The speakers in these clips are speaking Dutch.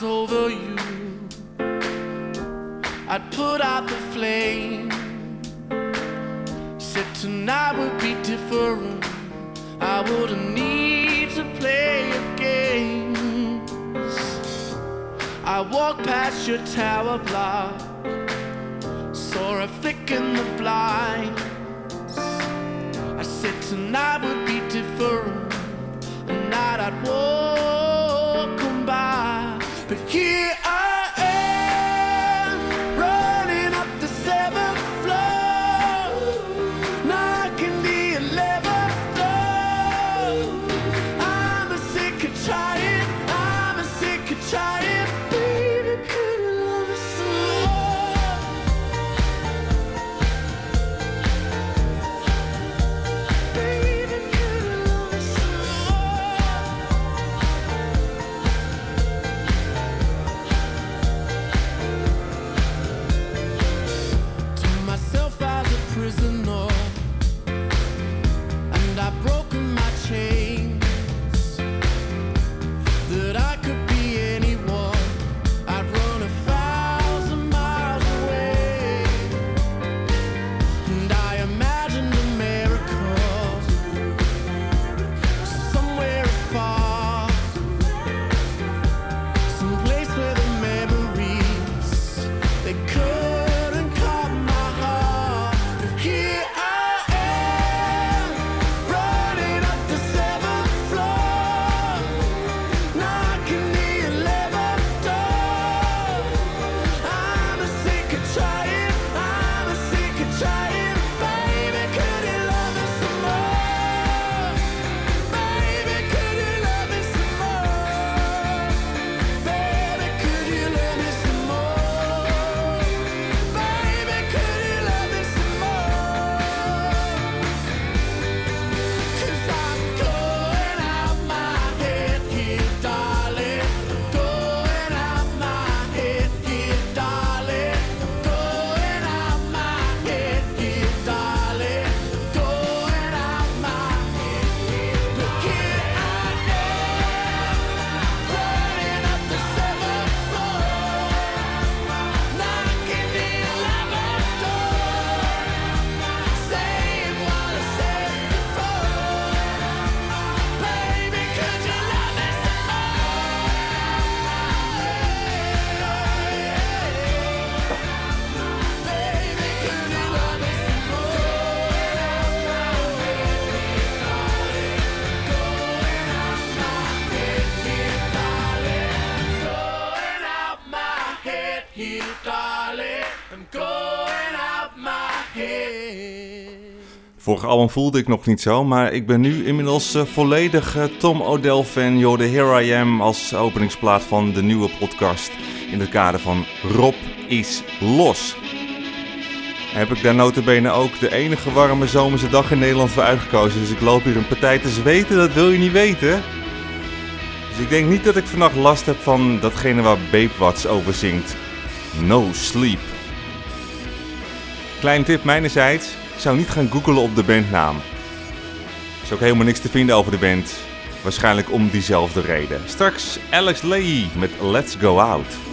Over you. I'd put out the flame. Said tonight would be different. I wouldn't need to play your games. I walked past your tower block, saw a flick in the blinds. I said tonight Vorige voelde ik nog niet zo, maar ik ben nu inmiddels eh, volledig eh, Tom O'Dell fan. Yo, de Here I Am als openingsplaat van de nieuwe podcast in het kader van Rob is los. Heb ik daar notabene ook de enige warme zomerse dag in Nederland voor uitgekozen. Dus ik loop hier een partij te zweten, dat wil je niet weten. Dus ik denk niet dat ik vannacht last heb van datgene waar Babe Watts over zingt. No sleep. Klein tip mijnerzijds, zou niet gaan googlen op de bandnaam. Er is ook helemaal niks te vinden over de band. Waarschijnlijk om diezelfde reden. Straks Alex Leahy met Let's Go Out.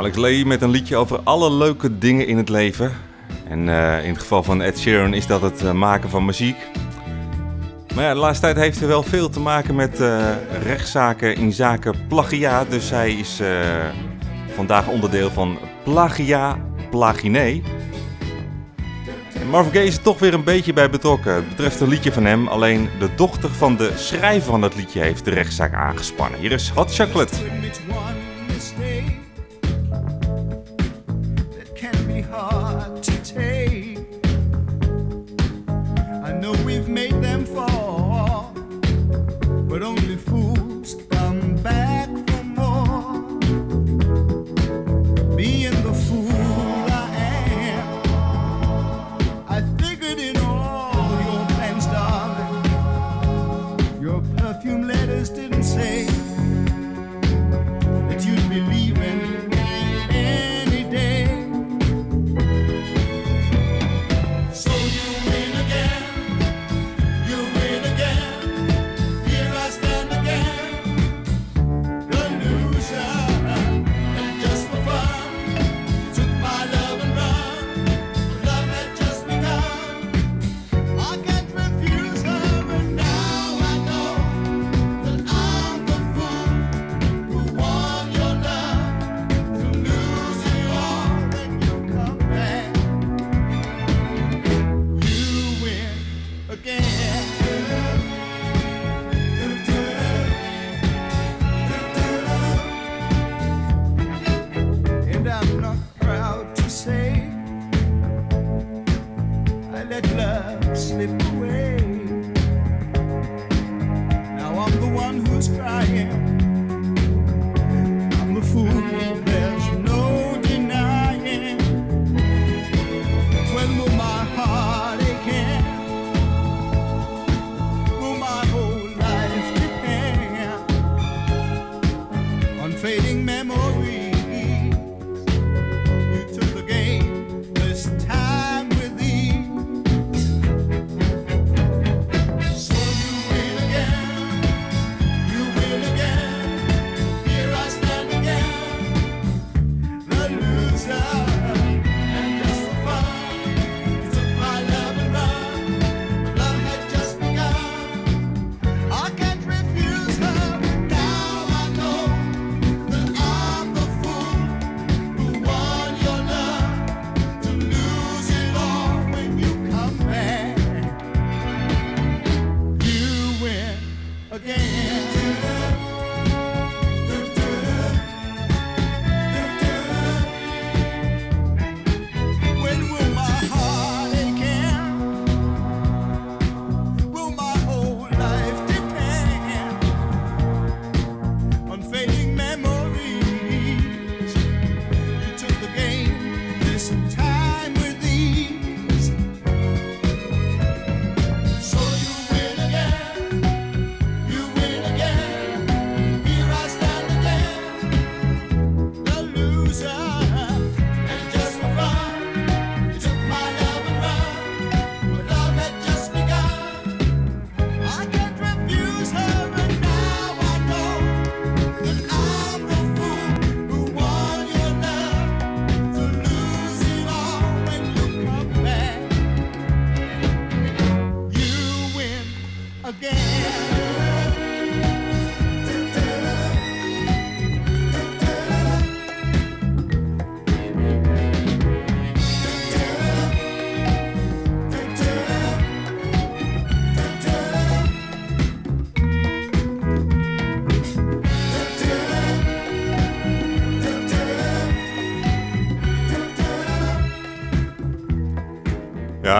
Alex Lee met een liedje over alle leuke dingen in het leven. En uh, in het geval van Ed Sheeran is dat het uh, maken van muziek. Maar ja, de laatste tijd heeft hij wel veel te maken met uh, rechtszaken in zaken plagiaat. Dus hij is vandaag onderdeel van Plagia Plagine. En Marvin Gaye is er toch weer een beetje bij betrokken. Het betreft een liedje van hem, alleen de dochter van de schrijver van het liedje heeft de rechtszaak aangespannen. Hier is Hot Chocolate.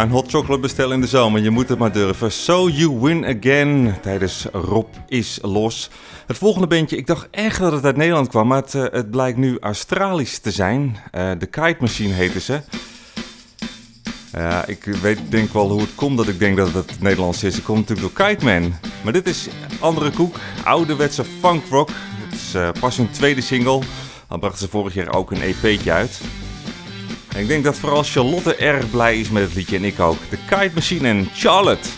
Een hot chocolate bestellen in de zomer. Je moet het maar durven. So You Win Again tijdens Rob is Los. Het volgende bandje, ik dacht echt dat het uit Nederland kwam, maar het, uh, het blijkt nu Australisch te zijn. Uh, de Kite Machine heten ze. Ja, ik weet, denk wel hoe het komt dat ik denk dat het Nederlands is. Het komt natuurlijk door Kite Man. Maar dit is andere koek, ouderwetse funk rock. Het is uh, pas hun tweede single. Al brachten ze vorig jaar ook een EP'tje uit. Ik denk dat vooral Charlotte erg blij is met het liedje en ik ook. De Kite Machine en Charlotte.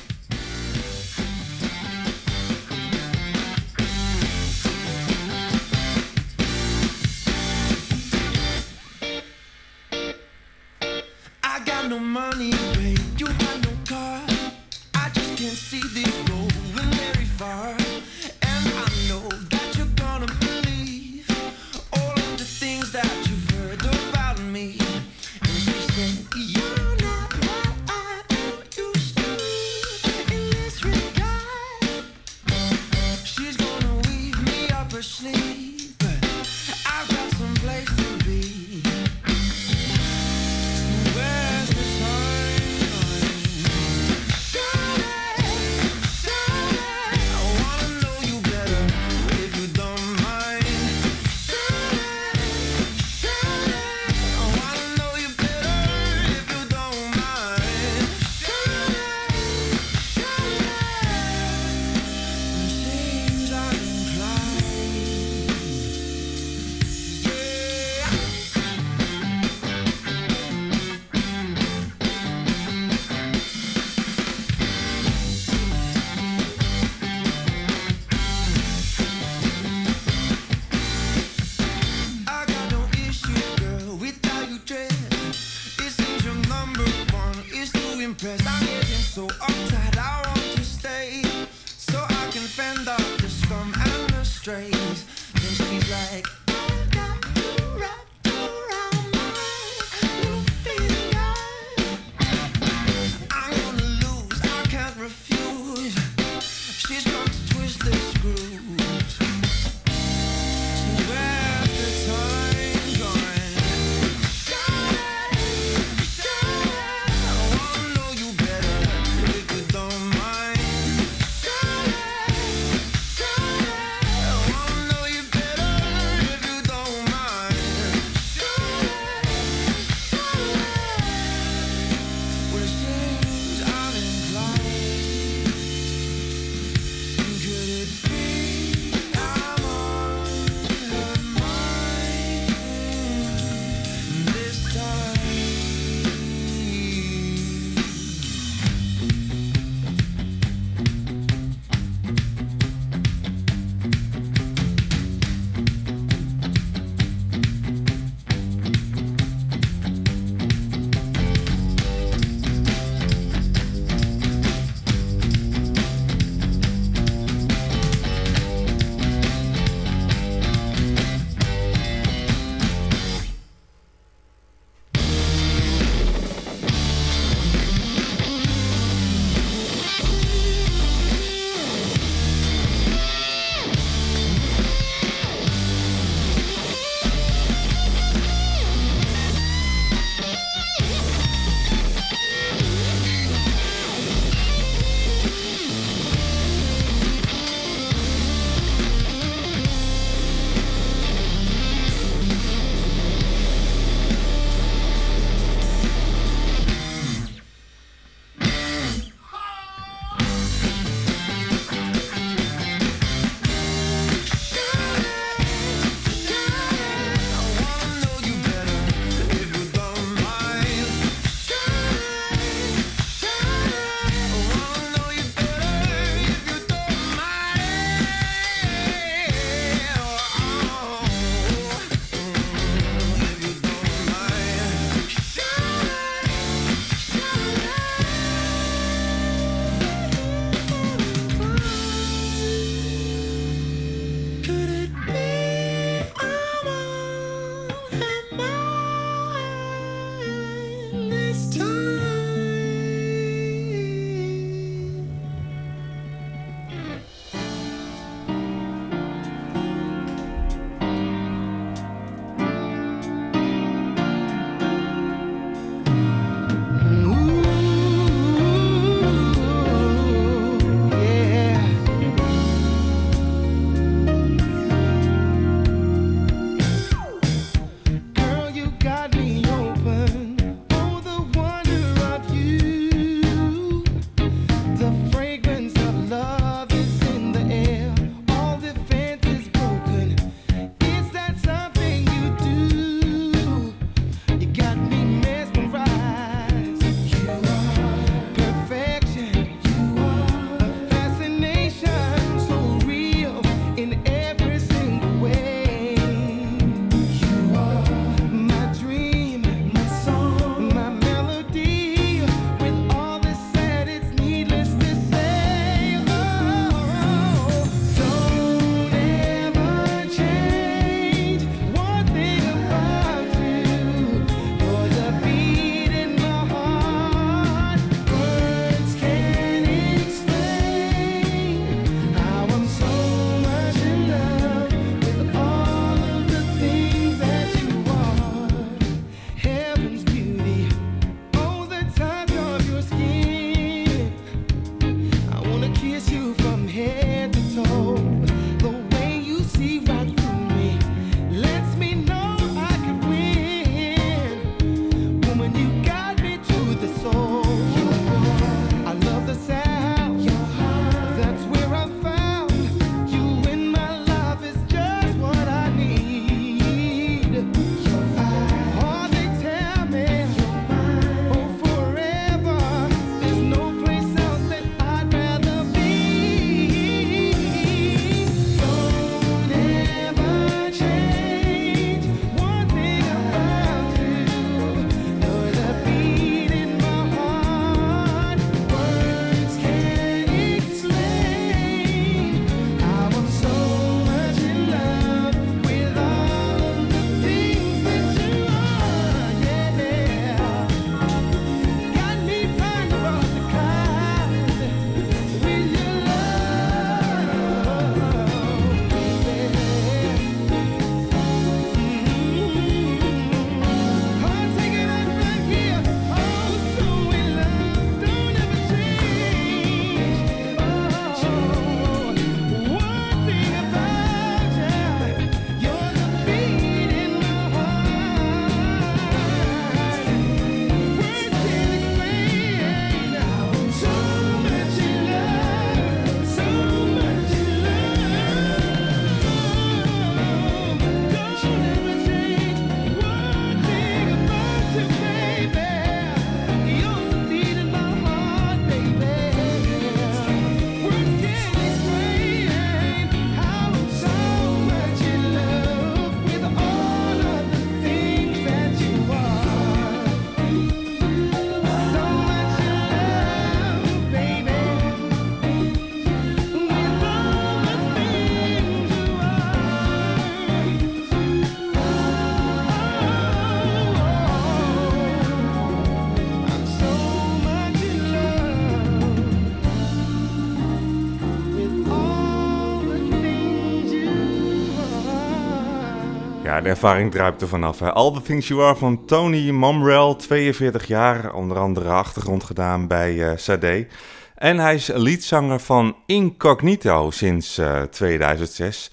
De ervaring druipt er vanaf. All the Things You Are van Tony Momrell, 42 jaar, onder andere achtergrond gedaan bij uh, Sade. En hij is leadzanger van Incognito sinds uh, eh, 2006.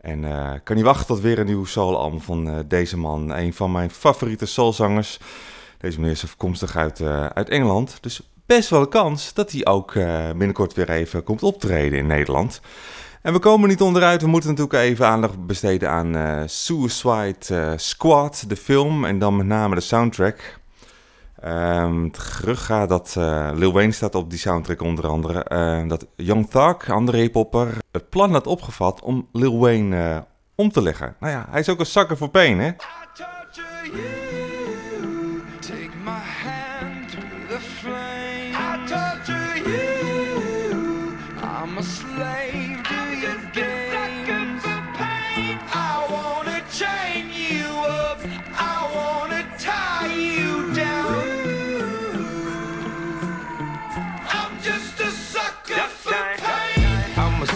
En uh, kan niet wachten tot weer een nieuw soloalbum van deze man. Een van mijn favoriete soulzangers. Deze meneer is afkomstig uit, uit Engeland. Dus best wel een kans dat hij ook binnenkort weer even komt optreden in Nederland. En we komen niet onderuit. We moeten natuurlijk even aandacht besteden aan uh, Suicide uh, Squad, de film. En dan met name de soundtrack. Um, het gerucht dat uh, Lil Wayne staat op die soundtrack onder andere. dat Young Thug, andere hiphopper, het plan had opgevat om Lil Wayne om te leggen. Nou ja, hij is ook een zakker voor pain, hè?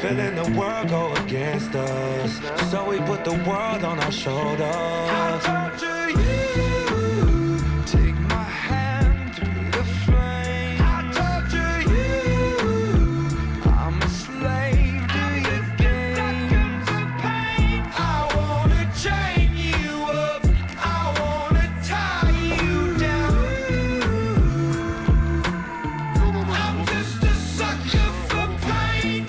Feeling the world go against us. So we put the world on our shoulders. How torture you? Take my hand through the you? I'm a slave to your pain. I wanna chain you up. I wanna tie you down. I'm just a sucker for pain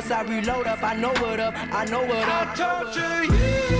Yes, I reload up, I know what up, I know what up. I torture you.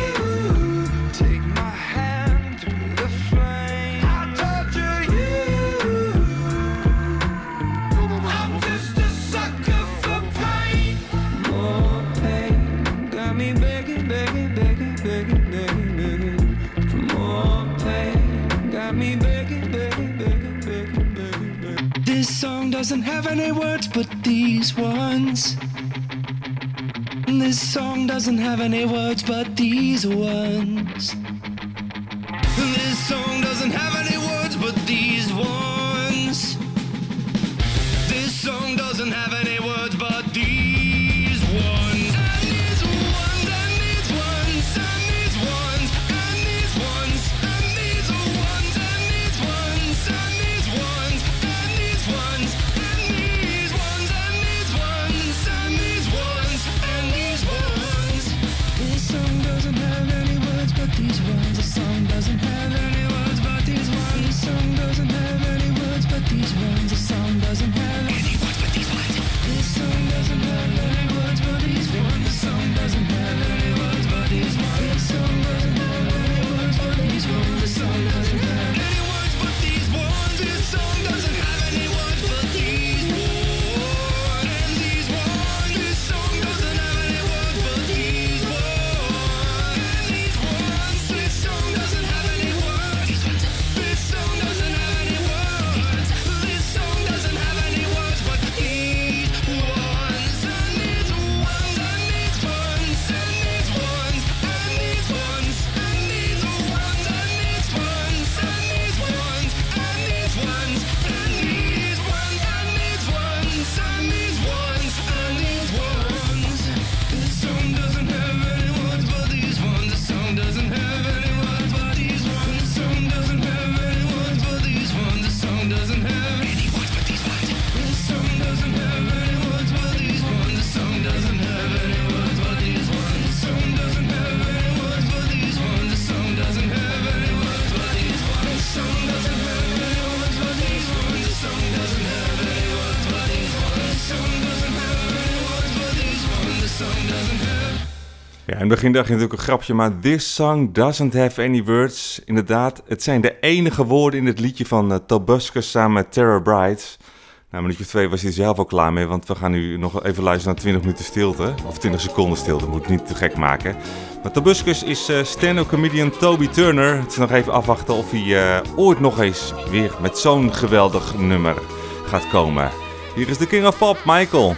Doesn't have any words but these ones. This song doesn't have any words but these ones. In het begin dacht je natuurlijk een grapje, maar this song doesn't have any words. Inderdaad, het zijn de enige woorden in het liedje van uh, Tobuscus samen met Tara Bright. Nou, minuutje 2 was hij zelf al klaar mee, want we gaan nu nog even luisteren naar 20 minuten stilte. Of 20 seconden stilte, moet ik niet te gek maken. Maar Tobuscus is uh, stand-up comedian Toby Turner. Het is nog even afwachten of hij uh, ooit nog eens weer met zo'n geweldig nummer gaat komen. Hier is de King of Pop, Michael.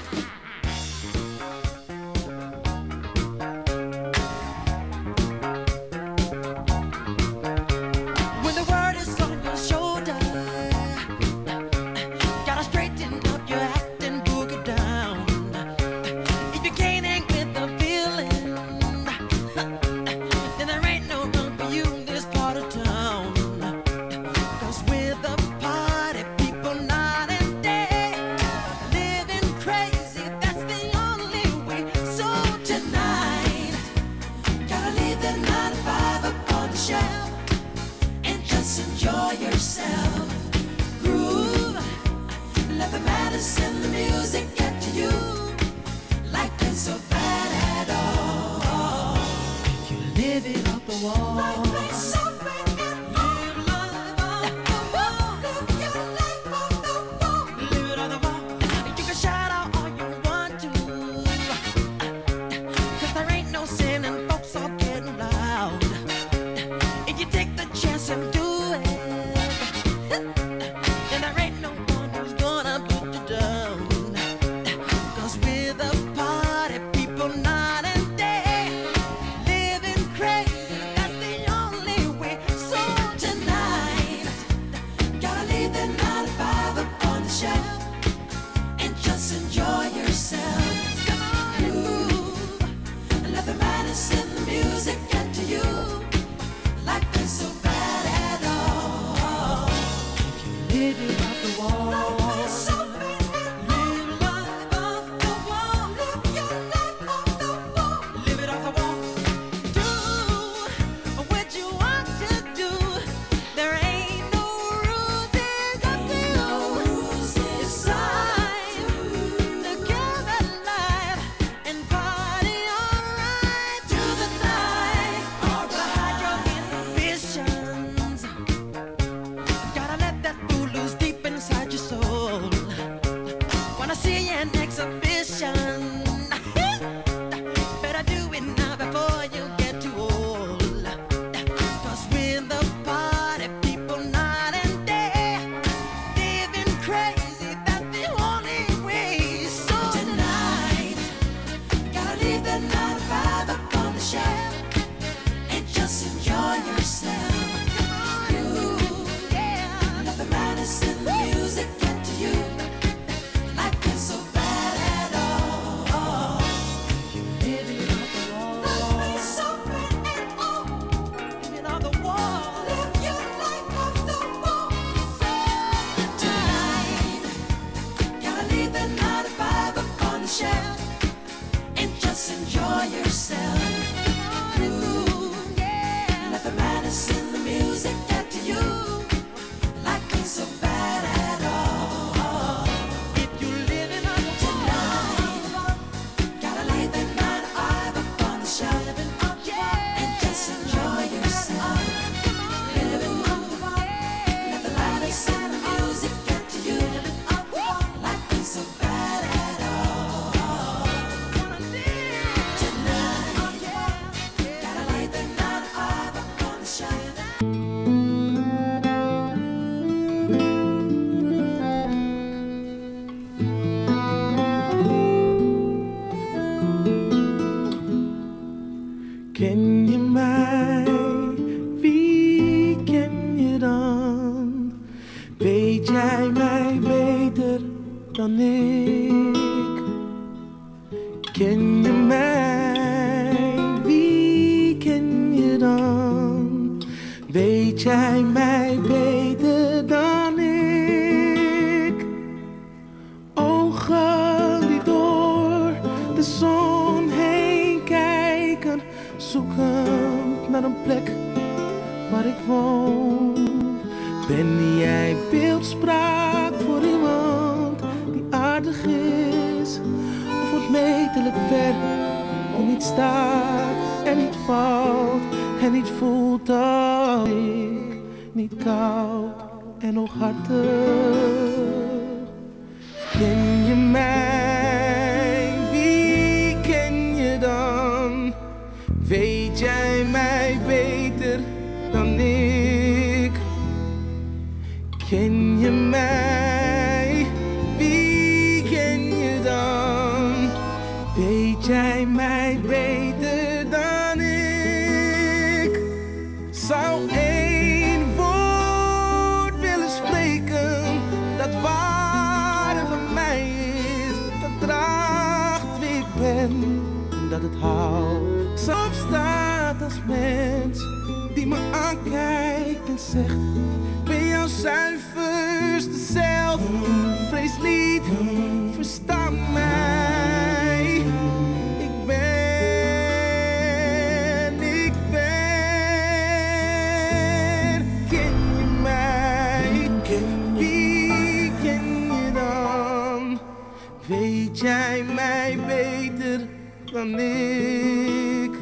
the.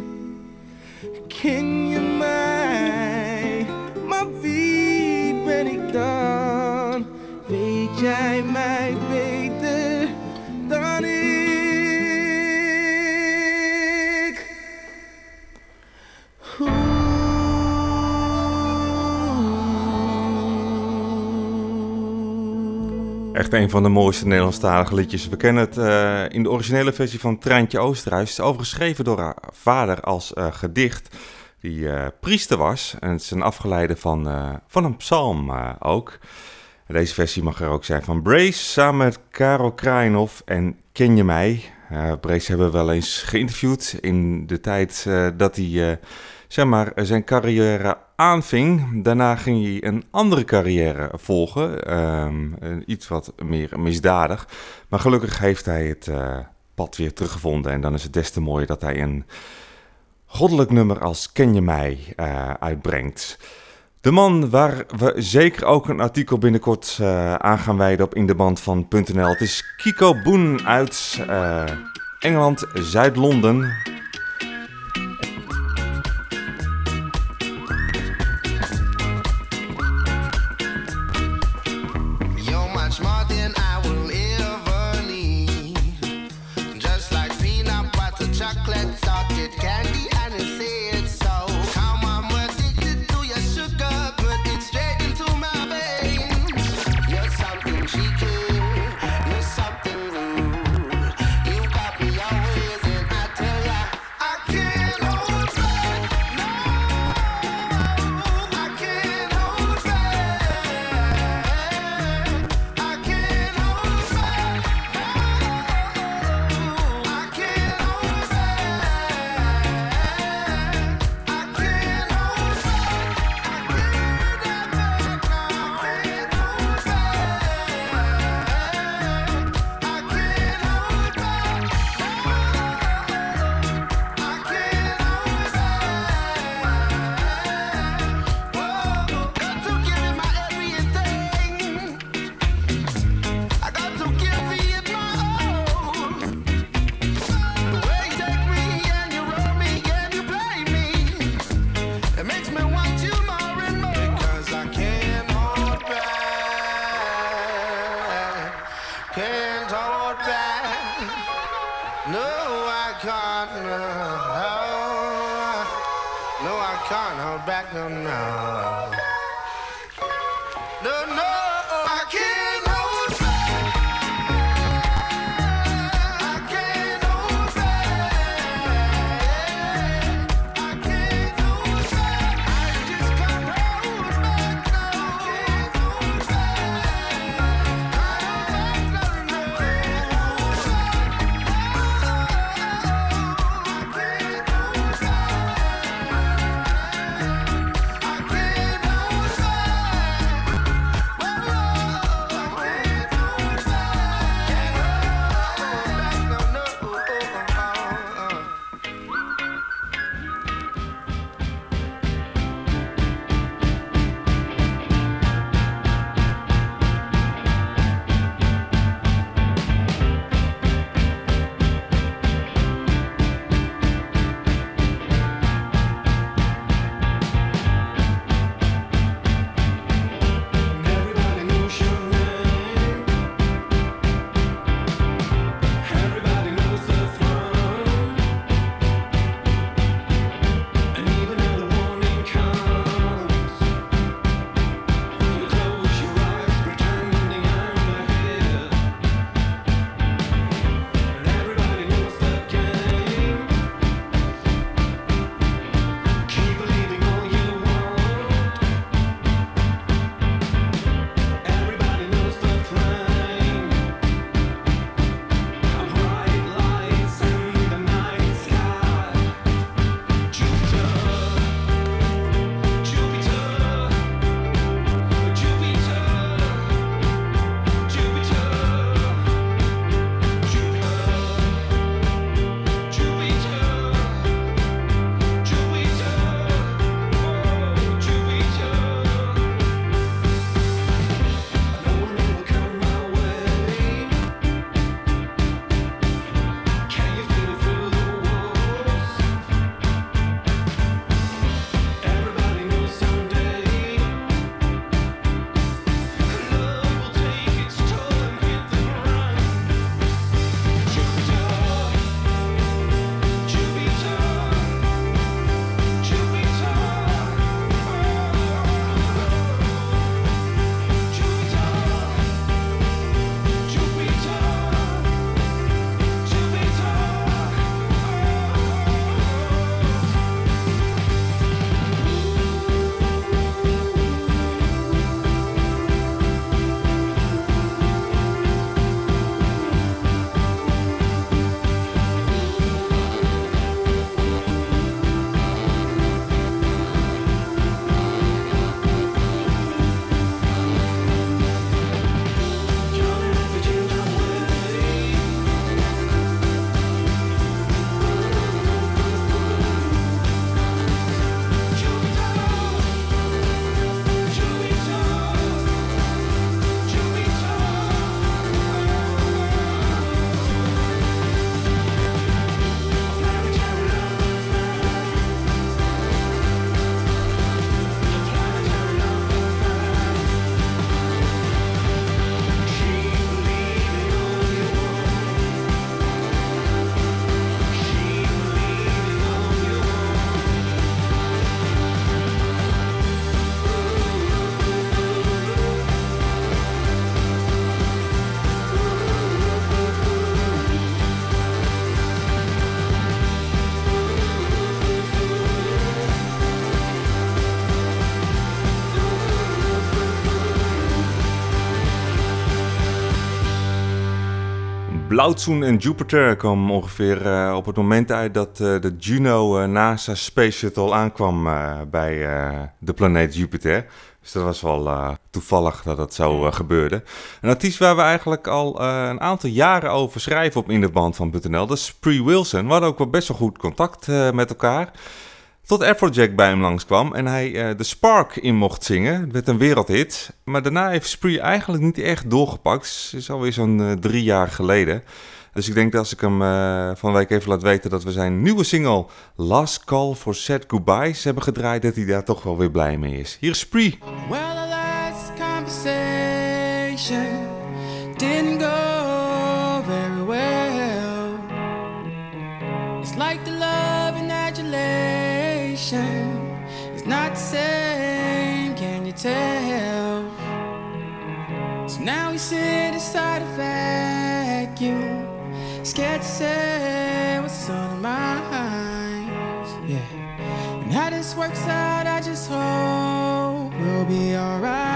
King Een van de mooiste Nederlandstalige liedjes. We kennen het eh, in de originele versie van Treintje Oosterhuis. Het is overgeschreven door haar vader als eh, gedicht, die eh, priester was. En het is een afgeleide van, van een psalm ook. Deze versie mag er ook zijn van Brace samen met Karel Kraaienhof en Ken je mij? Brace hebben we wel eens geïnterviewd in de tijd dat hij zeg maar, zijn carrière aanving. Daarna ging hij een andere carrière volgen, ehm, eh, iets wat meer misdadig. Maar gelukkig heeft hij het eh, pad weer teruggevonden en dan is het des te mooier dat hij een goddelijk nummer als Ken je mij eh, uitbrengt. De man waar we zeker ook een artikel binnenkort eh, aan gaan wijden op indeband van .nl. Het is Kiko Boen uit Engeland, Zuid-Londen. Blauwtsoen en Jupiter kwamen ongeveer uh, op het moment uit dat uh, de Juno uh, NASA Space Shuttle aankwam bij de planeet Jupiter. Dus dat was wel toevallig dat dat zo gebeurde. Een artiest waar we eigenlijk al een aantal jaren over schrijven op in de band van dat is Spree Wilson. We hadden ook wel best wel goed contact met elkaar. Tot Afrojack bij hem langskwam en hij de Spark in mocht zingen. Het werd een wereldhit. Maar daarna heeft Spree eigenlijk niet echt doorgepakt. Het is alweer zo'n uh, drie jaar geleden. Dus ik denk dat als ik hem uh, van week even laat weten dat we zijn nieuwe single Last Call for Sad Goodbyes hebben gedraaid, dat hij daar toch wel weer blij mee is. Hier is Spree. Well, the last tell? So now we sit inside a vacuum, scared to say what's on our minds. Yeah. And how this works out, I just hope we'll be alright.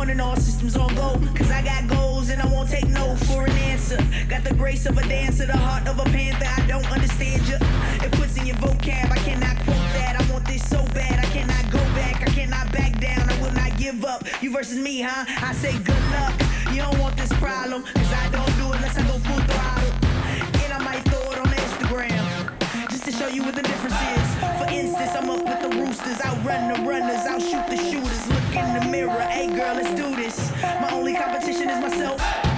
Morning, all systems on go. Cause I got goals and I won't take no for an answer. Got the grace of a dancer, the heart of a panther. I don't understand you. It puts in your vocab, I cannot quote that. I want this so bad, I cannot go back. I cannot back down, I will not give up. You versus me, huh? I say good luck. You don't want this problem, cause I don't do it unless I go full throttle. And I might throw it on Instagram. Just to show you what the difference is. For instance, I'm up with the roosters, outrun the runners, out shoot the shooters. Look in the mirror, hey girl, let's do this. My only competition is myself.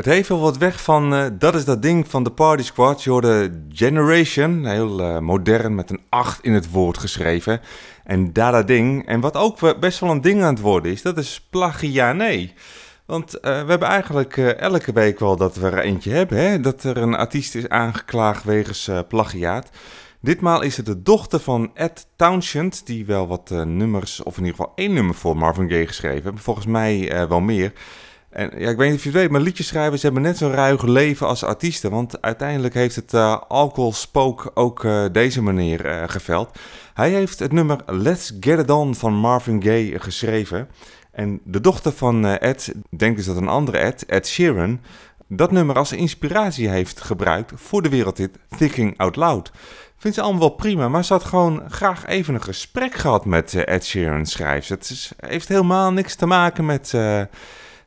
Het heeft wel wat weg van, eh, dat is dat ding van de Party Squad. Je hoorde Generation, heel eh, modern met een 8 in het woord geschreven. En Dada Ding. En wat ook best wel een ding aan het worden is, dat is plagianee. Want eh, we hebben eigenlijk elke week wel dat we er eentje hebben, hè? dat er een artiest is aangeklaagd wegens plagiaat. Ditmaal is het de dochter van Ed Townshend, die wel wat nummers, of in ieder geval één nummer voor Marvin Gaye geschreven heeft. Volgens mij wel meer. En ja, ik weet niet of je het weet, maar liedjeschrijvers hebben net zo'n ruig leven als artiesten. Want uiteindelijk heeft het eh Alcohol Spoke ook eh, deze meneer eh, geveld. Hij heeft het nummer Let's Get It On van Marvin Gaye geschreven. En de dochter van Ed, denk dus dat een andere Ed, Ed Sheeran, dat nummer als inspiratie heeft gebruikt voor de wereldhit Thinking Out Loud. Vindt ze allemaal wel prima, maar ze had gewoon graag even een gesprek gehad met Ed Sheeran, schrijft ze. Het is, heeft helemaal niks te maken met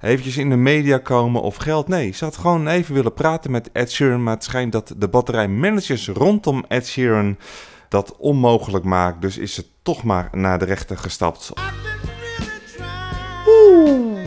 eventjes in de media komen of geld. Nee, ze had gewoon even willen praten met Ed Sheeran, maar het schijnt dat de batterijmanagers rondom Ed Sheeran dat onmogelijk maakt. Dus is ze toch maar naar de rechter gestapt. Trying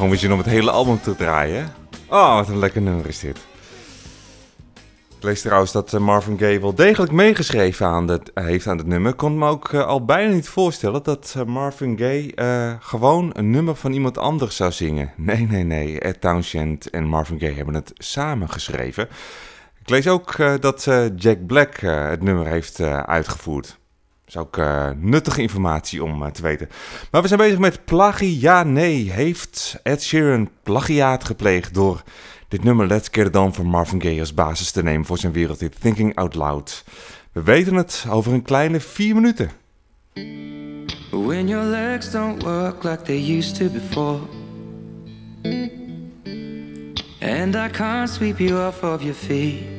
gewoon weer zin om het hele album te draaien. Oh, wat een lekker nummer is dit. Ik lees trouwens dat eh, Marvin Gaye wel degelijk meegeschreven aan het, heeft aan het nummer. Ik kon me ook eh, al bijna niet voorstellen dat eh, Marvin Gaye eh, gewoon een nummer van iemand anders zou zingen. Nee, nee, nee. Ed Townshend en Marvin Gaye hebben het samen geschreven. Ik lees ook eh, dat eh, Jack Black eh, het nummer heeft eh, uitgevoerd. Is ook eh, nuttige informatie om eh, te weten. Maar we zijn bezig met plagie. Ja, nee. Heeft Ed Sheeran plagiaat gepleegd door dit nummer Let's Get It On van Marvin Gaye als basis te nemen voor zijn wereldhit Thinking Out Loud? We weten het over een kleine vier minuten. When your legs don't work like they used to before. And I can't sweep you off of your feet.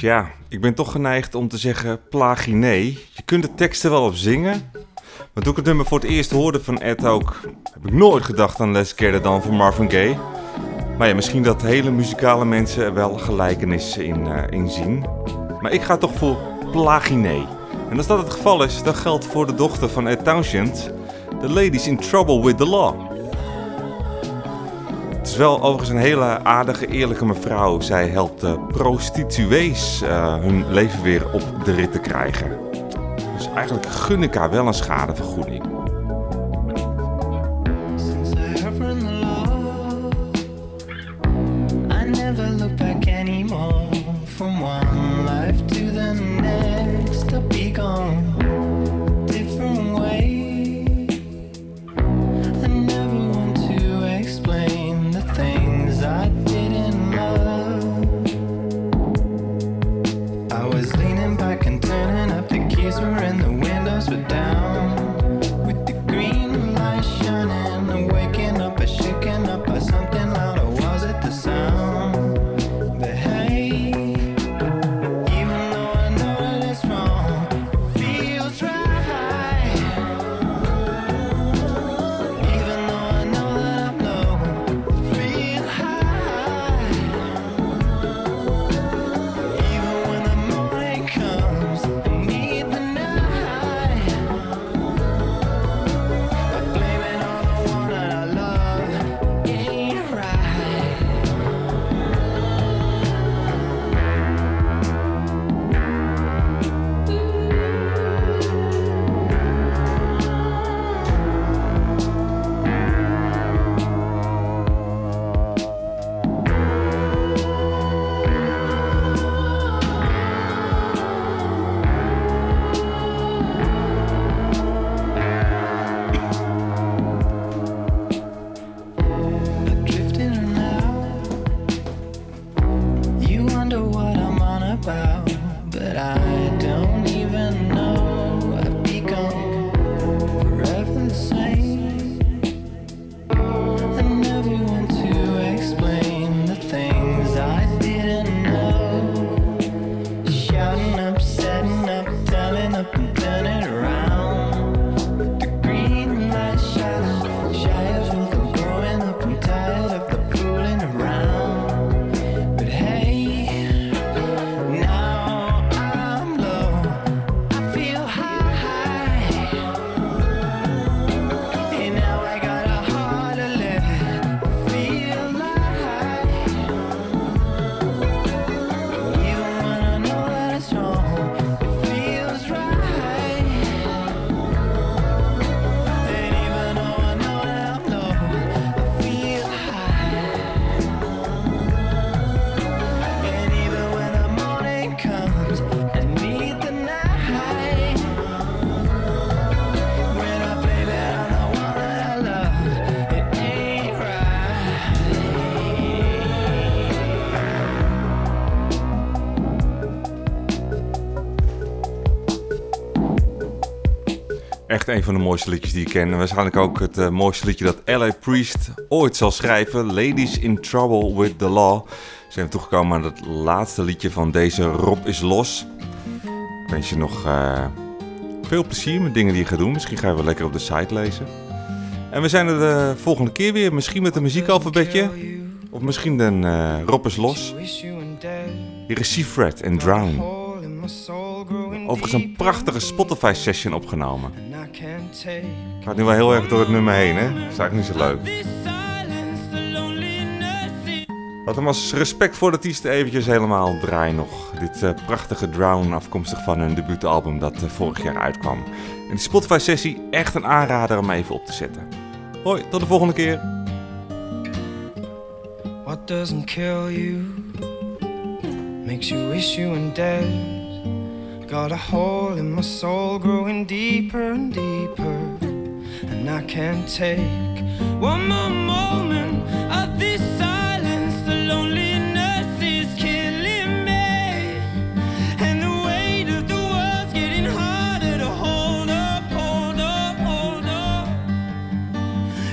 Tja, ik ben toch geneigd om te zeggen plaginee. Je kunt de teksten wel op zingen. Maar toen ik het nummer voor het eerst hoorde van Ed ook, heb ik nooit gedacht aan Les It On van Marvin Gaye. Maar ja, misschien dat hele muzikale mensen er wel gelijkenissen in, eh, in zien. Maar ik ga toch voor plaginee. En als dat het geval is, dan geldt voor de dochter van Ed Townshend... The Ladies in Trouble with the Law. Het is wel overigens een hele aardige, eerlijke mevrouw. Zij helpt uh, prostituees uh, hun leven weer op de rit te krijgen. Dus eigenlijk gun ik haar wel een schadevergoeding. Een van de mooiste liedjes die ik ken. En waarschijnlijk ook het eh, mooiste liedje dat L.A. Priest ooit zal schrijven. Ladies in Trouble with the Law. Zijn toegekomen aan het laatste liedje van deze Rob is Los. Ik wens je nog eh, veel plezier met dingen die je gaat doen. Misschien ga je wel lekker op de site lezen. En we zijn er de volgende keer weer. Misschien met een muziekalfabetje. Of misschien een eh, Rob is Los. Hier is Seafred en Drown. Overigens een prachtige Spotify-session opgenomen. Gaat nu wel heel erg door het nummer heen, hè? Dat is eigenlijk niet zo leuk. Laat hem als respect voor de artiesten eventjes helemaal draaien nog. Dit eh, prachtige Drown afkomstig van hun debuutalbum dat eh, vorig jaar uitkwam. En die Spotify-sessie echt een aanrader om even op te zetten. Hoi, tot de volgende keer. What doesn't kill you makes you wish you were dead. Got a hole in my soul growing deeper and deeper, and I can't take one more moment of this silence. The loneliness is killing me, and the weight of the world's getting harder to hold up, hold up, hold up.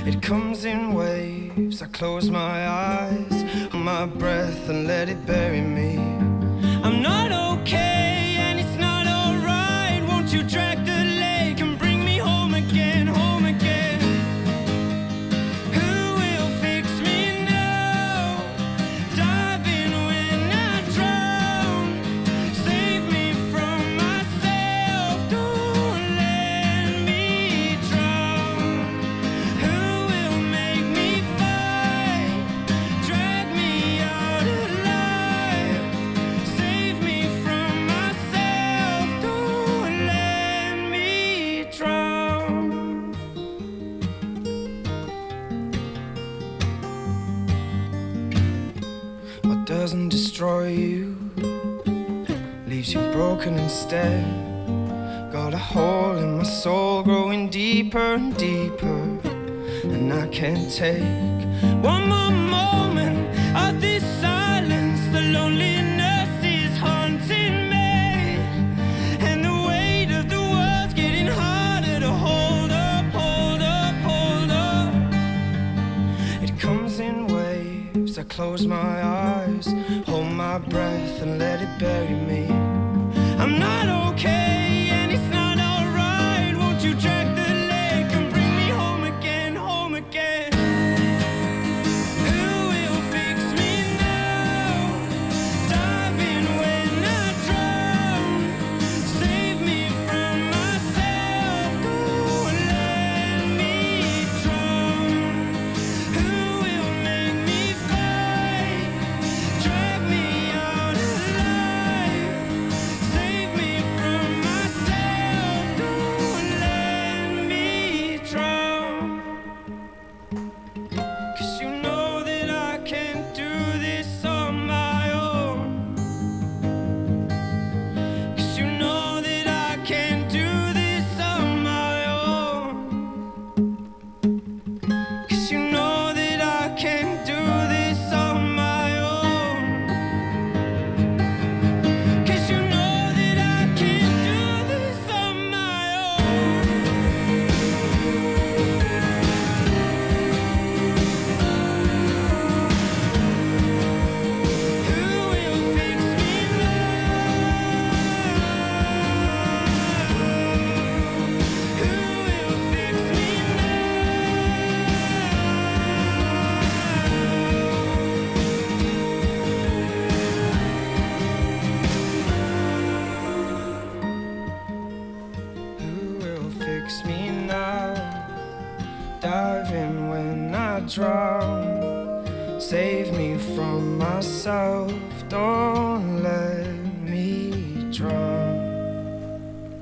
It comes in waves. I close my eyes, my breath, and let it bury me. I'm not okay. destroy you, leaves you broken instead. Got a hole in my soul growing deeper and deeper, and I can't take